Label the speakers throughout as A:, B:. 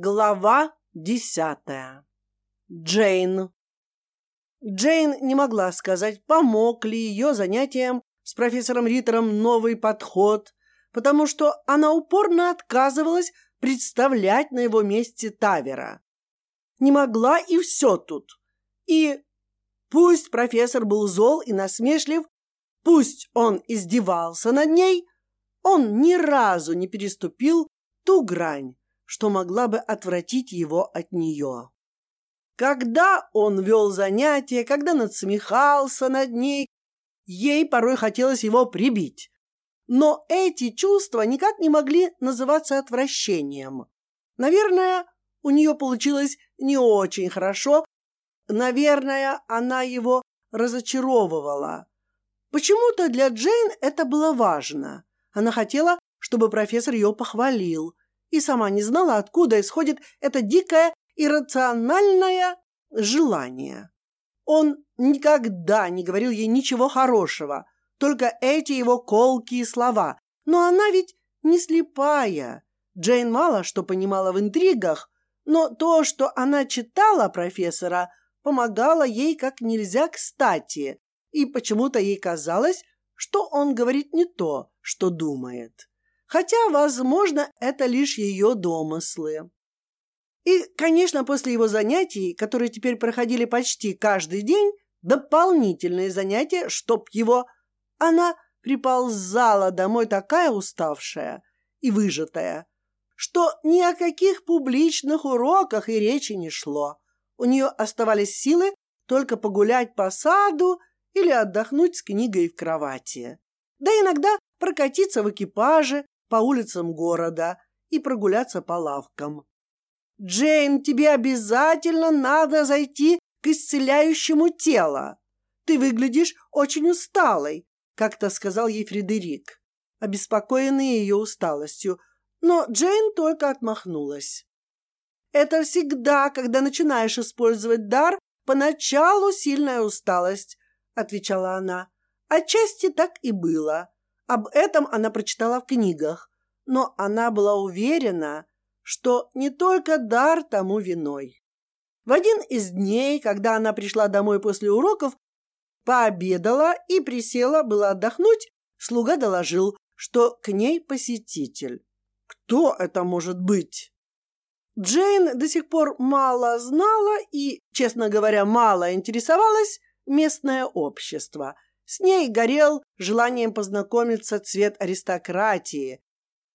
A: Глава десятая. Джейн. Джейн не могла сказать, помог ли ее занятиям с профессором Риттером новый подход, потому что она упорно отказывалась представлять на его месте Тавера. Не могла и все тут. И пусть профессор был зол и насмешлив, пусть он издевался над ней, он ни разу не переступил ту грань, что могла бы отвратить его от нее. Когда он вел занятия, когда надсмехался над ней, ей порой хотелось его прибить. Но эти чувства никак не могли называться отвращением. Наверное, у нее получилось не очень хорошо. Наверное, она его разочаровывала. Почему-то для Джейн это было важно. Она хотела, чтобы профессор ее похвалил, и сама не знала, откуда исходит это дикое иррациональное желание. Он никогда не говорил ей ничего хорошего, только эти его колкие слова. Но она ведь не слепая. Джейн мало что понимала в интригах, но то, что она читала профессора, помогало ей как нельзя кстати, и почему-то ей казалось, что он говорит не то, что думает хотя, возможно, это лишь ее домыслы. И, конечно, после его занятий, которые теперь проходили почти каждый день, дополнительные занятия, чтоб его, она приползала домой такая уставшая и выжатая, что ни о каких публичных уроках и речи не шло. У нее оставались силы только погулять по саду или отдохнуть с книгой в кровати. Да иногда прокатиться в экипаже по улицам города и прогуляться по лавкам. «Джейн, тебе обязательно надо зайти к исцеляющему тело. Ты выглядишь очень усталой», — как-то сказал ей Фредерик, обеспокоенный ее усталостью, но Джейн только отмахнулась. «Это всегда, когда начинаешь использовать дар, поначалу сильная усталость», — отвечала она. «Отчасти так и было. Об этом она прочитала в книгах, но она была уверена, что не только дар тому виной. В один из дней, когда она пришла домой после уроков, пообедала и присела было отдохнуть, слуга доложил, что к ней посетитель. Кто это может быть? Джейн до сих пор мало знала и, честно говоря, мало интересовалась местное общество – с ней горел желанием познакомиться цвет аристократии.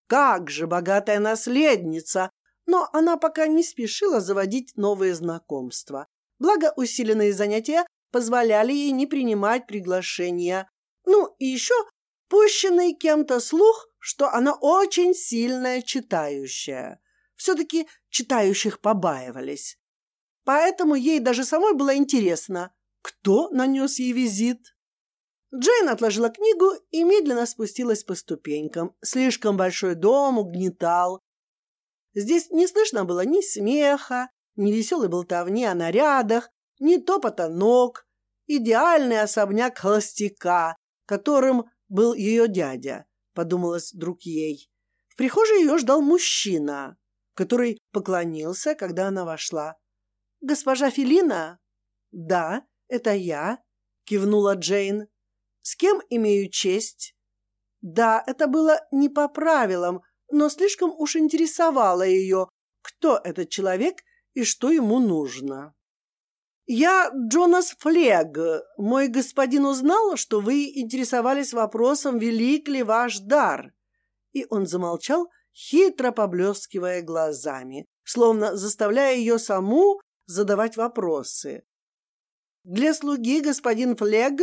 A: Как же богатая наследница! Но она пока не спешила заводить новые знакомства. Благо усиленные занятия позволяли ей не принимать приглашения. Ну и еще пущенный кем-то слух, что она очень сильная читающая. Все-таки читающих побаивались. Поэтому ей даже самой было интересно, кто нанес ей визит. Джейн отложила книгу и медленно спустилась по ступенькам. Слишком большой дом угнетал. Здесь не слышно было ни смеха, ни веселой болтовни о нарядах, ни топота ног. Идеальный особняк холостяка, которым был ее дядя, подумалось вдруг ей. В прихожей ее ждал мужчина, который поклонился, когда она вошла. «Госпожа Филина?» «Да, это я», — кивнула Джейн. С кем имею честь? Да, это было не по правилам, но слишком уж интересовало ее, кто этот человек и что ему нужно. «Я Джонас Флег. Мой господин узнал, что вы интересовались вопросом, велик ли ваш дар». И он замолчал, хитро поблескивая глазами, словно заставляя ее саму задавать вопросы. Для слуги господин Флег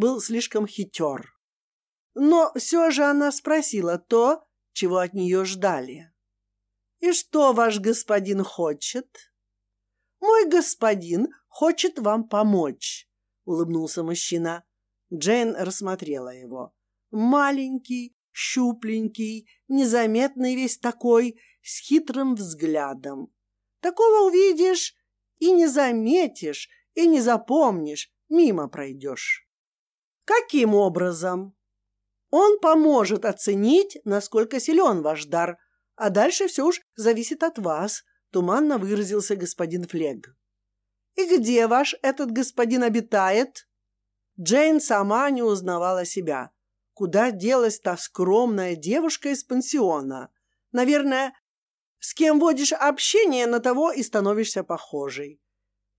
A: был слишком хитер. Но все же она спросила то, чего от нее ждали. «И что ваш господин хочет?» «Мой господин хочет вам помочь», — улыбнулся мужчина. Джейн рассмотрела его. Маленький, щупленький, незаметный весь такой, с хитрым взглядом. Такого увидишь и не заметишь, и не запомнишь, мимо пройдешь. Каким образом? Он поможет оценить, насколько силен ваш дар, а дальше все уж зависит от вас, туманно выразился господин Флег. И где ваш этот господин обитает? Джейн сама не узнавала себя. Куда делась та скромная девушка из пансиона? Наверное, с кем водишь общение, на того и становишься похожей.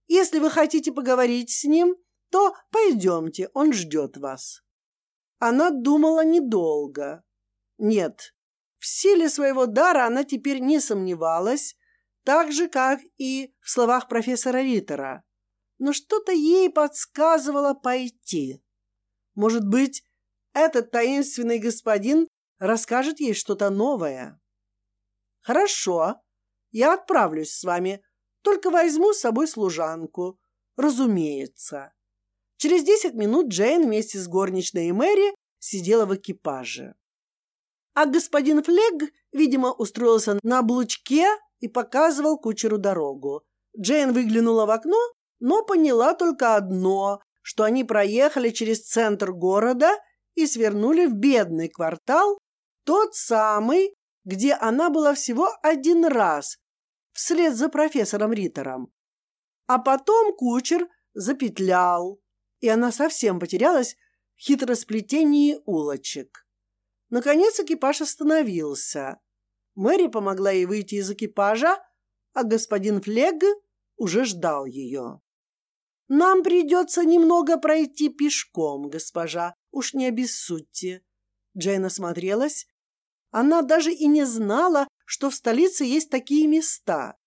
A: Если вы хотите поговорить с ним, то пойдемте, он ждет вас. Она думала недолго. Нет, в силе своего дара она теперь не сомневалась, так же, как и в словах профессора Риттера. Но что-то ей подсказывало пойти. Может быть, этот таинственный господин расскажет ей что-то новое. Хорошо, я отправлюсь с вами, только возьму с собой служанку. Разумеется. Через десять минут Джейн вместе с горничной и Мэри сидела в экипаже. А господин Флег, видимо, устроился на облучке и показывал кучеру дорогу. Джейн выглянула в окно, но поняла только одно, что они проехали через центр города и свернули в бедный квартал, тот самый, где она была всего один раз, вслед за профессором Риттером. А потом кучер запетлял, и она совсем потерялась в хитросплетении улочек. Наконец экипаж остановился. Мэри помогла ей выйти из экипажа, а господин Флег уже ждал ее. «Нам придется немного пройти пешком, госпожа, уж не обессудьте». Джейн осмотрелась. Она даже и не знала, что в столице есть такие места.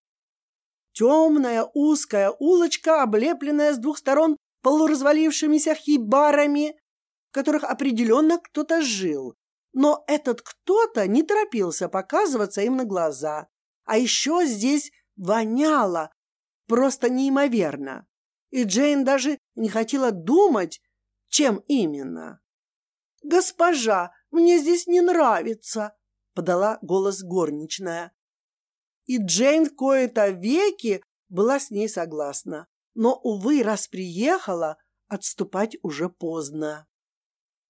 A: Темная узкая улочка, облепленная с двух сторон полуразвалившимися хибарами, в которых определенно кто-то жил. Но этот кто-то не торопился показываться им на глаза. А еще здесь воняло просто неимоверно. И Джейн даже не хотела думать, чем именно. «Госпожа, мне здесь не нравится», — подала голос горничная. И Джейн кое-то веки была с ней согласна. Но, увы, раз приехала, отступать уже поздно.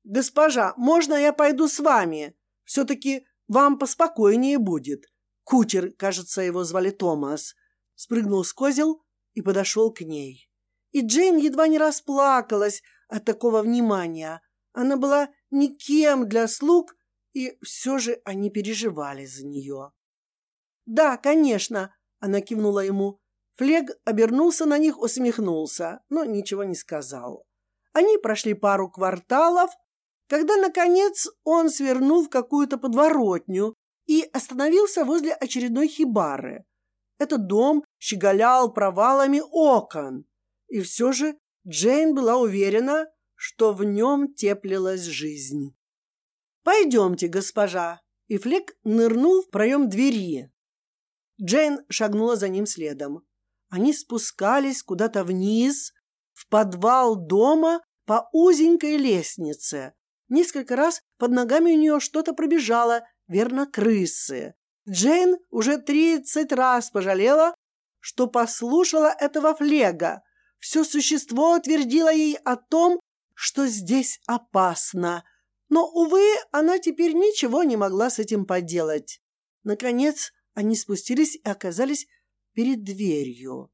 A: «Госпожа, можно я пойду с вами? Все-таки вам поспокойнее будет». Кучер, кажется, его звали Томас, спрыгнул с козел и подошел к ней. И Джейн едва не расплакалась от такого внимания. Она была никем для слуг, и все же они переживали за нее. «Да, конечно», — она кивнула ему. Флег обернулся на них, усмехнулся, но ничего не сказал. Они прошли пару кварталов, когда, наконец, он свернул в какую-то подворотню и остановился возле очередной хибары. Этот дом щеголял провалами окон, и все же Джейн была уверена, что в нем теплилась жизнь. «Пойдемте, госпожа!» И Флек нырнул в проем двери. Джейн шагнула за ним следом. Они спускались куда-то вниз, в подвал дома по узенькой лестнице. Несколько раз под ногами у нее что-то пробежало, верно, крысы. Джейн уже тридцать раз пожалела, что послушала этого флега. Все существо твердило ей о том, что здесь опасно. Но, увы, она теперь ничего не могла с этим поделать. Наконец, они спустились и оказались перед дверью.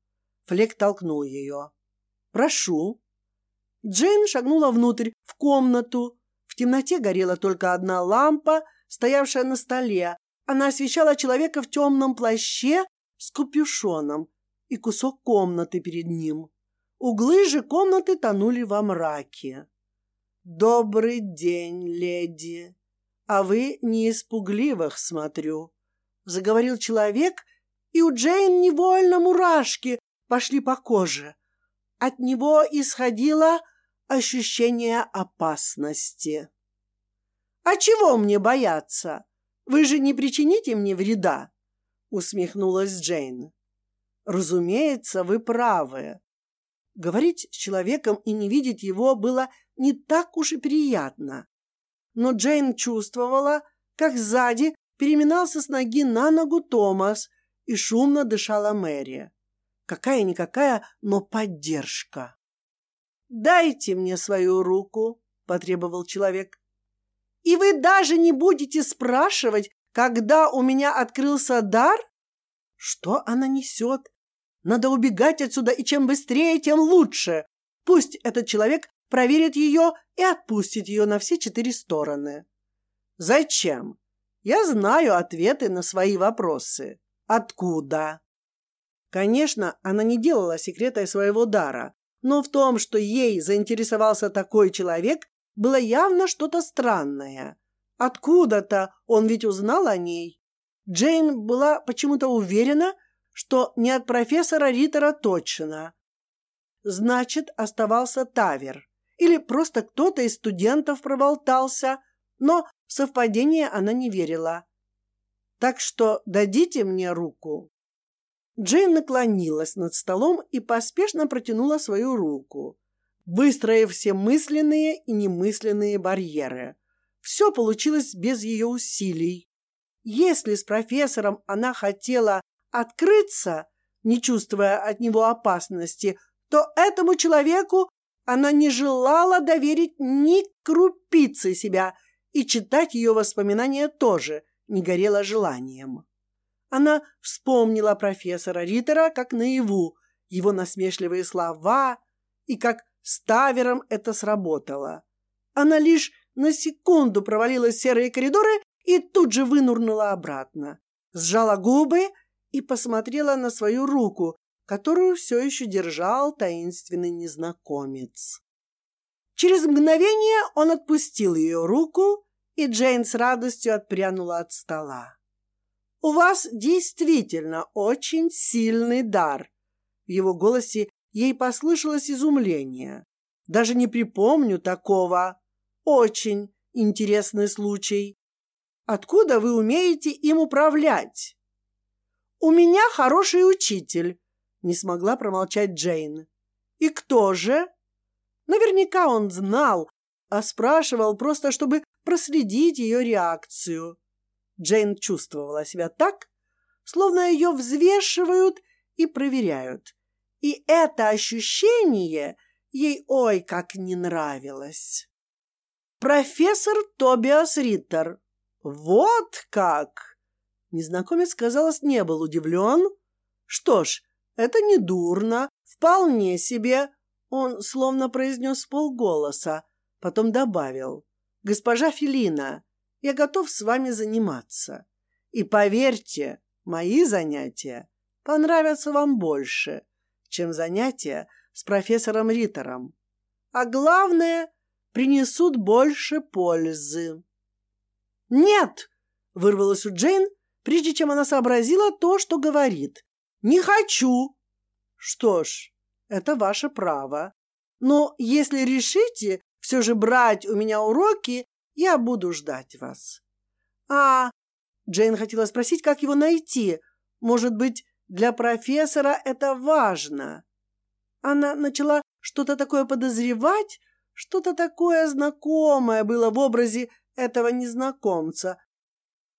A: Флек толкнул ее. «Прошу». Джейн шагнула внутрь, в комнату, в темноте горела только одна лампа, стоявшая на столе. Она освещала человека в темном плаще с капюшоном и кусок комнаты перед ним. Углы же комнаты тонули во мраке. «Добрый день, леди! А вы не из пугливых, смотрю!» Заговорил человек, и у Джейн невольно мурашки пошли по коже. От него исходило ощущение опасности. «А чего мне бояться? Вы же не причините мне вреда?» усмехнулась Джейн. «Разумеется, вы правы. Говорить с человеком и не видеть его было не так уж и приятно. Но Джейн чувствовала, как сзади переминался с ноги на ногу Томас и шумно дышала Мэри. Какая-никакая, но поддержка. «Дайте мне свою руку», — потребовал человек. «И вы даже не будете спрашивать, когда у меня открылся дар? Что она несет? Надо убегать отсюда, и чем быстрее, тем лучше. Пусть этот человек проверит ее и отпустит ее на все четыре стороны. Зачем? Я знаю ответы на свои вопросы. Откуда? Конечно, она не делала секрета своего дара, но в том, что ей заинтересовался такой человек, было явно что-то странное. Откуда-то он ведь узнал о ней. Джейн была почему-то уверена, что не от профессора Риттера точно. Значит, оставался Тавер. Или просто кто-то из студентов проболтался, но в совпадение она не верила. Так что дадите мне руку. Джейн наклонилась над столом и поспешно протянула свою руку, выстроив все мысленные и немысленные барьеры. Все получилось без ее усилий. Если с профессором она хотела открыться, не чувствуя от него опасности, то этому человеку она не желала доверить ни крупицы себя, и читать ее воспоминания тоже не горела желанием. Она вспомнила профессора Риттера как наяву, его насмешливые слова и как с Тавером это сработало. Она лишь на секунду провалилась в серые коридоры и тут же вынурнула обратно. Сжала губы и посмотрела на свою руку, которую все еще держал таинственный незнакомец. Через мгновение он отпустил ее руку, и Джейн с радостью отпрянула от стола. У вас действительно очень сильный дар. В его голосе ей послышалось изумление. Даже не припомню такого. Очень интересный случай. Откуда вы умеете им управлять? У меня хороший учитель, не смогла промолчать Джейн. И кто же? Наверняка он знал, а спрашивал просто, чтобы проследить ее реакцию. Джейн чувствовала себя так, словно ее взвешивают и проверяют. И это ощущение ей ой как не нравилось. Профессор Тобиас Риттер. Вот как! Незнакомец, казалось, не был удивлен. Что ж, это не дурно, вполне себе. Он словно произнес полголоса, потом добавил. Госпожа Филина, я готов с вами заниматься. И поверьте, мои занятия понравятся вам больше, чем занятия с профессором Риттером. А главное, принесут больше пользы. «Нет!» — вырвалось у Джейн, прежде чем она сообразила то, что говорит. «Не хочу!» «Что ж, это ваше право. Но если решите все же брать у меня уроки, я буду ждать вас. А Джейн хотела спросить, как его найти. Может быть, для профессора это важно. Она начала что-то такое подозревать, что-то такое знакомое было в образе этого незнакомца.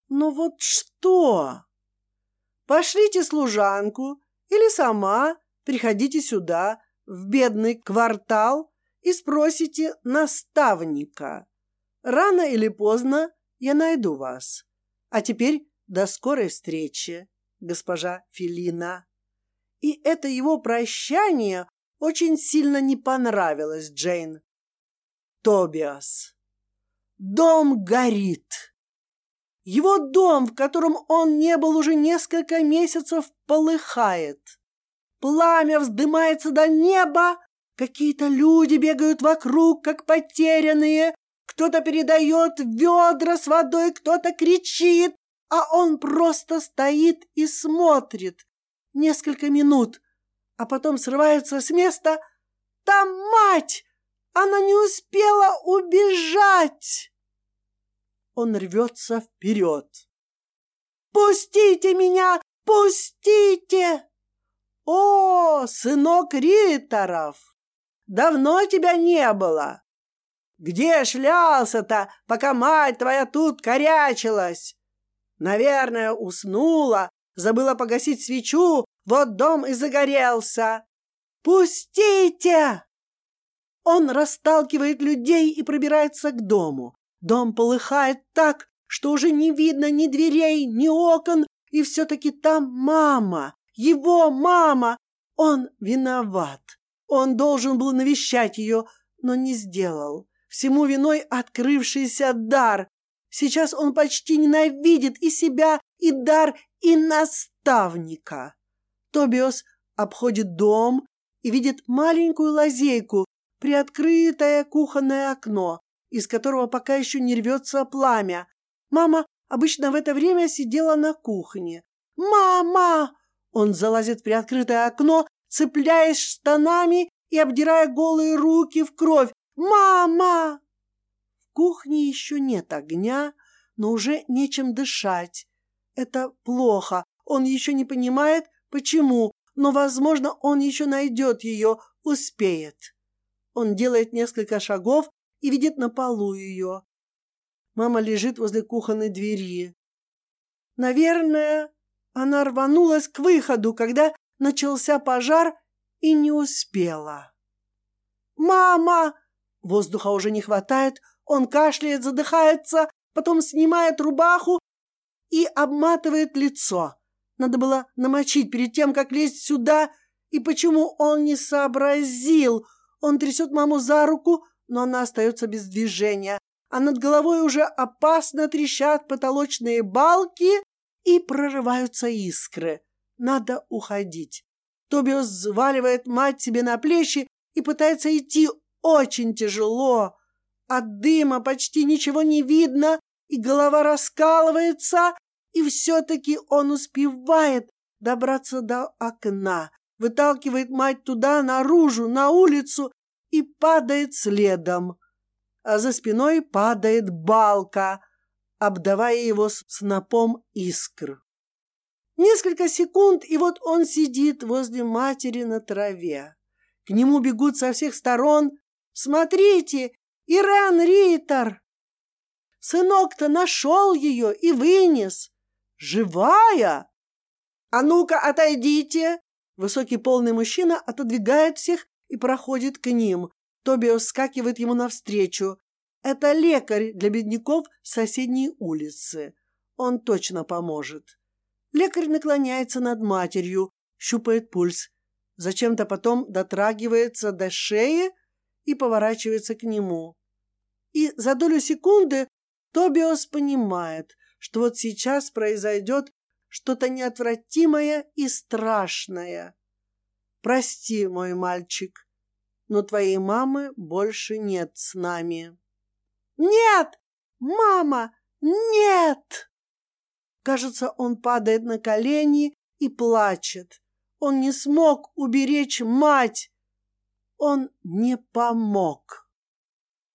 A: Но вот что? Пошлите служанку или сама приходите сюда, в бедный квартал, и спросите наставника. Рано или поздно я найду вас. А теперь до скорой встречи, госпожа Филина. И это его прощание очень сильно не понравилось Джейн. Тобиас. Дом горит. Его дом, в котором он не был уже несколько месяцев, полыхает. Пламя вздымается до неба, какие-то люди бегают вокруг, как потерянные, кто-то передает ведра с водой, кто-то кричит, а он просто стоит и смотрит несколько минут, а потом срывается с места. Там мать! Она не успела убежать! Он рвется вперед. «Пустите меня! Пустите!» «О, сынок Ритторов! Давно тебя не было! Где шлялся-то, пока мать твоя тут корячилась? Наверное, уснула, забыла погасить свечу, вот дом и загорелся. Пустите! Он расталкивает людей и пробирается к дому. Дом полыхает так, что уже не видно ни дверей, ни окон, И все-таки там мама, его мама. Он виноват. Он должен был навещать ее, но не сделал. Всему виной открывшийся дар. Сейчас он почти ненавидит и себя, и дар, и наставника. Тобиос обходит дом и видит маленькую лазейку, приоткрытое кухонное окно, из которого пока еще не рвется пламя. Мама обычно в это время сидела на кухне. «Мама!» Он залазит в приоткрытое окно, цепляясь штанами и обдирая голые руки в кровь. «Мама!» В кухне еще нет огня, но уже нечем дышать. Это плохо. Он еще не понимает, почему, но, возможно, он еще найдет ее, успеет. Он делает несколько шагов и видит на полу ее. Мама лежит возле кухонной двери. Наверное, она рванулась к выходу, когда начался пожар и не успела. «Мама!» Воздуха уже не хватает, он кашляет, задыхается, потом снимает рубаху и обматывает лицо. Надо было намочить перед тем, как лезть сюда. И почему он не сообразил? Он трясет маму за руку, но она остается без движения. А над головой уже опасно трещат потолочные балки и прорываются искры. Надо уходить. Тобиос взваливает мать себе на плечи и пытается идти очень тяжело. От дыма почти ничего не видно, и голова раскалывается, и все-таки он успевает добраться до окна, выталкивает мать туда, наружу, на улицу и падает следом. А за спиной падает балка, обдавая его снопом искр. Несколько секунд, и вот он сидит возле матери на траве. К нему бегут со всех сторон. «Смотрите, Ирен Риттер!» Сынок-то нашел ее и вынес. Живая! А ну-ка, отойдите! Высокий полный мужчина отодвигает всех и проходит к ним. Тобиос скакивает ему навстречу. Это лекарь для бедняков соседней улицы. Он точно поможет. Лекарь наклоняется над матерью, щупает пульс. Зачем-то потом дотрагивается до шеи и поворачивается к нему. И за долю секунды Тобиос понимает, что вот сейчас произойдет что-то неотвратимое и страшное. Прости, мой мальчик, но твоей мамы больше нет с нами. Нет! Мама! Нет! Кажется, он падает на колени и плачет. Он не смог уберечь мать. Он не помог.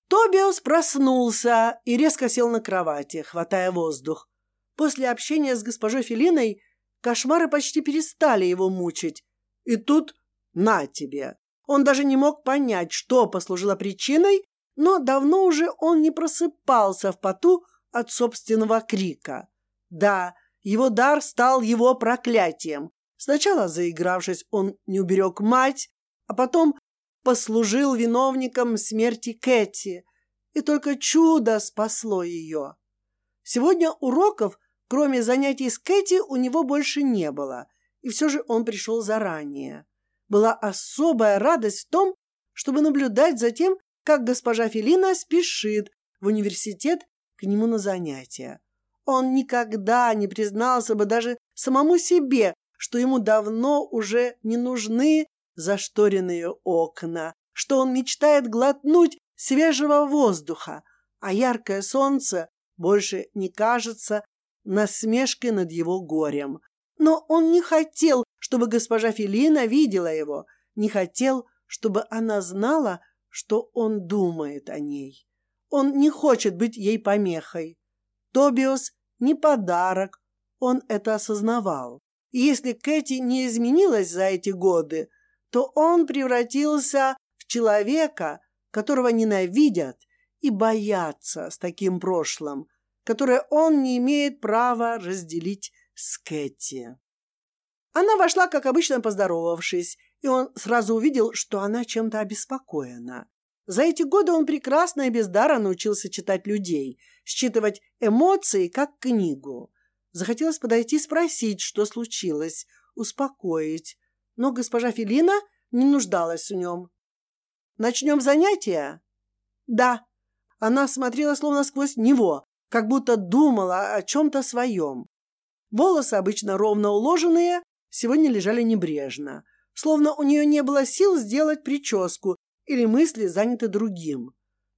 A: Тобиас проснулся и резко сел на кровати, хватая воздух. После общения с госпожой Филиной кошмары почти перестали его мучить. И тут на тебе. Он даже не мог понять, что послужило причиной, но давно уже он не просыпался в поту от собственного крика. Да, его дар стал его проклятием. Сначала, заигравшись, он не уберег мать, а потом послужил виновником смерти Кэти, и только чудо спасло ее. Сегодня уроков, кроме занятий с Кэти, у него больше не было, и все же он пришел заранее. Была особая радость в том, чтобы наблюдать за тем, как госпожа Фелина спешит в университет к нему на занятия. Он никогда не признался бы даже самому себе, что ему давно уже не нужны зашторенные окна, что он мечтает глотнуть свежего воздуха, а яркое солнце больше не кажется насмешкой над его горем. Но он не хотел, чтобы госпожа Филина видела его, не хотел, чтобы она знала, что он думает о ней. Он не хочет быть ей помехой. Тобиос не подарок, он это осознавал. И если Кэти не изменилась за эти годы, то он превратился в человека, которого ненавидят и боятся с таким прошлым, которое он не имеет права разделить с Кэти. Она вошла, как обычно, поздоровавшись, и он сразу увидел, что она чем-то обеспокоена. За эти годы он прекрасно и без дара научился читать людей, считывать эмоции как книгу. Захотелось подойти и спросить, что случилось, успокоить. Но госпожа Филина не нуждалась в нем. «Начнем занятия?» «Да». Она смотрела словно сквозь него, как будто думала о чем-то своем. Волосы, обычно ровно уложенные, сегодня лежали небрежно, словно у нее не было сил сделать прическу или мысли заняты другим.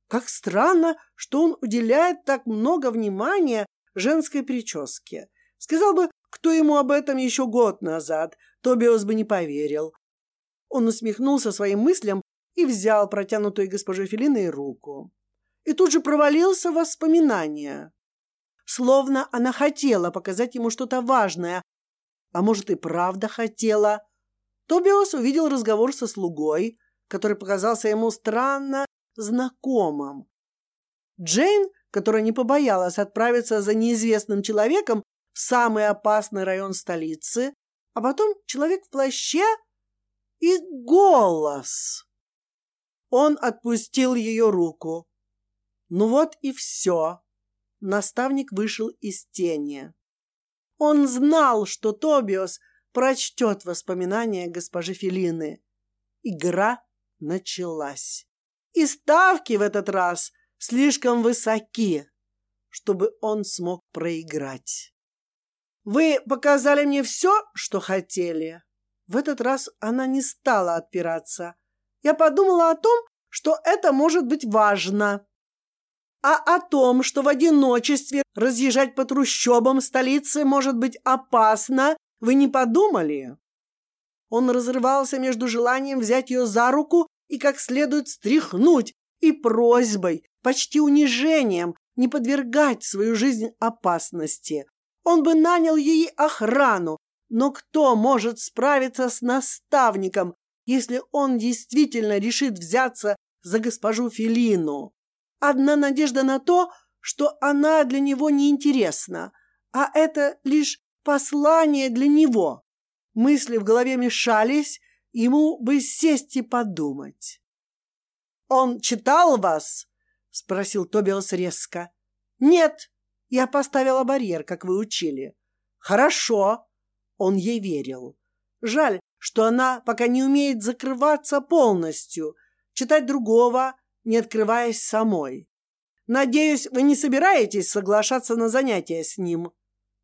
A: Как странно, что он уделяет так много внимания женской прическе. Сказал бы, кто ему об этом еще год назад, Тобиос бы не поверил. Он усмехнулся своим мыслям и взял протянутую госпожой Филиной руку. И тут же провалился в воспоминания. Словно она хотела показать ему что-то важное, а может и правда хотела. Тобиос увидел разговор со слугой, который показался ему странно знакомым. Джейн, которая не побоялась отправиться за неизвестным человеком в самый опасный район столицы, а потом человек в плаще и голос. Он отпустил ее руку. Ну вот и все. Наставник вышел из тени. Он знал, что Тобиос прочтет воспоминания госпожи Филины. Игра началась. И ставки в этот раз слишком высоки, чтобы он смог проиграть. Вы показали мне все, что хотели. В этот раз она не стала отпираться. Я подумала о том, что это может быть важно. А о том, что в одиночестве разъезжать по трущобам столицы может быть опасно, вы не подумали? Он разрывался между желанием взять ее за руку и как следует стряхнуть, и просьбой, почти унижением, не подвергать свою жизнь опасности. Он бы нанял ей охрану, но кто может справиться с наставником, если он действительно решит взяться за госпожу Филину? Одна надежда на то, что она для него неинтересна, а это лишь послание для него. Мысли в голове мешались, ему бы сесть и подумать. «Он читал вас?» — спросил Тобиас резко. «Нет, я поставила барьер, как вы учили». «Хорошо». Он ей верил. Жаль, что она пока не умеет закрываться полностью, читать другого, не открываясь самой. Надеюсь, вы не собираетесь соглашаться на занятия с ним.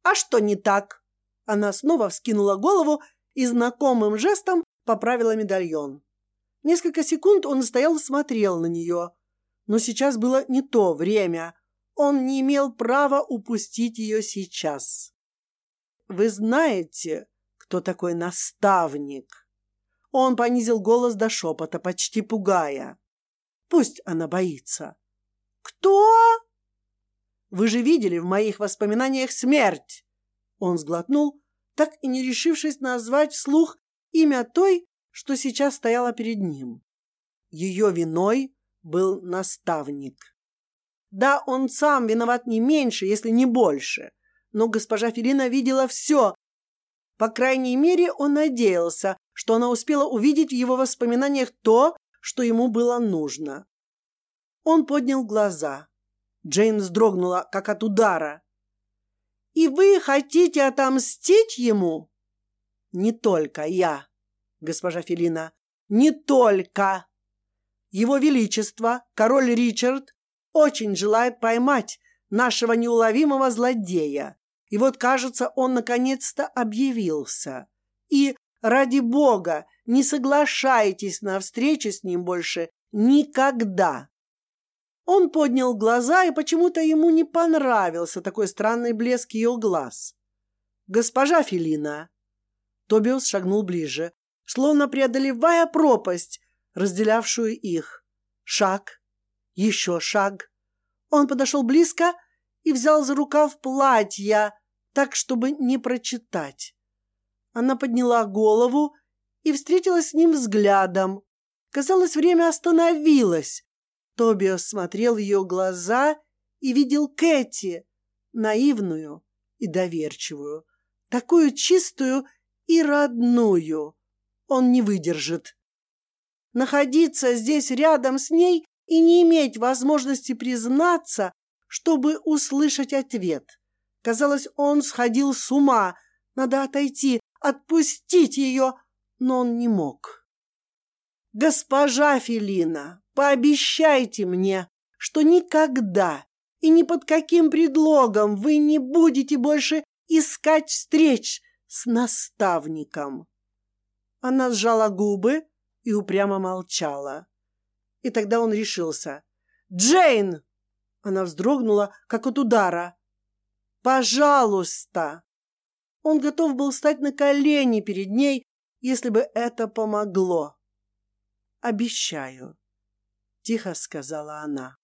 A: А что не так? Она снова вскинула голову и знакомым жестом поправила медальон. Несколько секунд он стоял и смотрел на нее. Но сейчас было не то время. Он не имел права упустить ее сейчас. «Вы знаете, кто такой наставник?» Он понизил голос до шепота, почти пугая. Пусть она боится. «Кто?» «Вы же видели в моих воспоминаниях смерть!» Он сглотнул, так и не решившись назвать вслух имя той, что сейчас стояла перед ним. Ее виной был наставник. Да, он сам виноват не меньше, если не больше, но госпожа Филина видела все. По крайней мере, он надеялся, что она успела увидеть в его воспоминаниях то, что ему было нужно. Он поднял глаза. Джейн вздрогнула, как от удара. «И вы хотите отомстить ему?» «Не только я», госпожа Филина, не только. Его Величество, король Ричард, очень желает поймать нашего неуловимого злодея. И вот, кажется, он наконец-то объявился. И, ради бога, не соглашайтесь на встречу с ним больше никогда. Он поднял глаза, и почему-то ему не понравился такой странный блеск ее глаз. «Госпожа Филина!» Тобиус шагнул ближе словно преодолевая пропасть, разделявшую их. Шаг, еще шаг. Он подошел близко и взял за рукав платья, так, чтобы не прочитать. Она подняла голову и встретилась с ним взглядом. Казалось, время остановилось. Тобиас смотрел ее глаза и видел Кэти, наивную и доверчивую, такую чистую и родную он не выдержит. Находиться здесь рядом с ней и не иметь возможности признаться, чтобы услышать ответ. Казалось, он сходил с ума. Надо отойти, отпустить ее, но он не мог. «Госпожа Фелина, пообещайте мне, что никогда и ни под каким предлогом вы не будете больше искать встреч с наставником». Она сжала губы и упрямо молчала. И тогда он решился. «Джейн!» Она вздрогнула, как от удара. «Пожалуйста!» Он готов был встать на колени перед ней, если бы это помогло. «Обещаю», — тихо сказала она.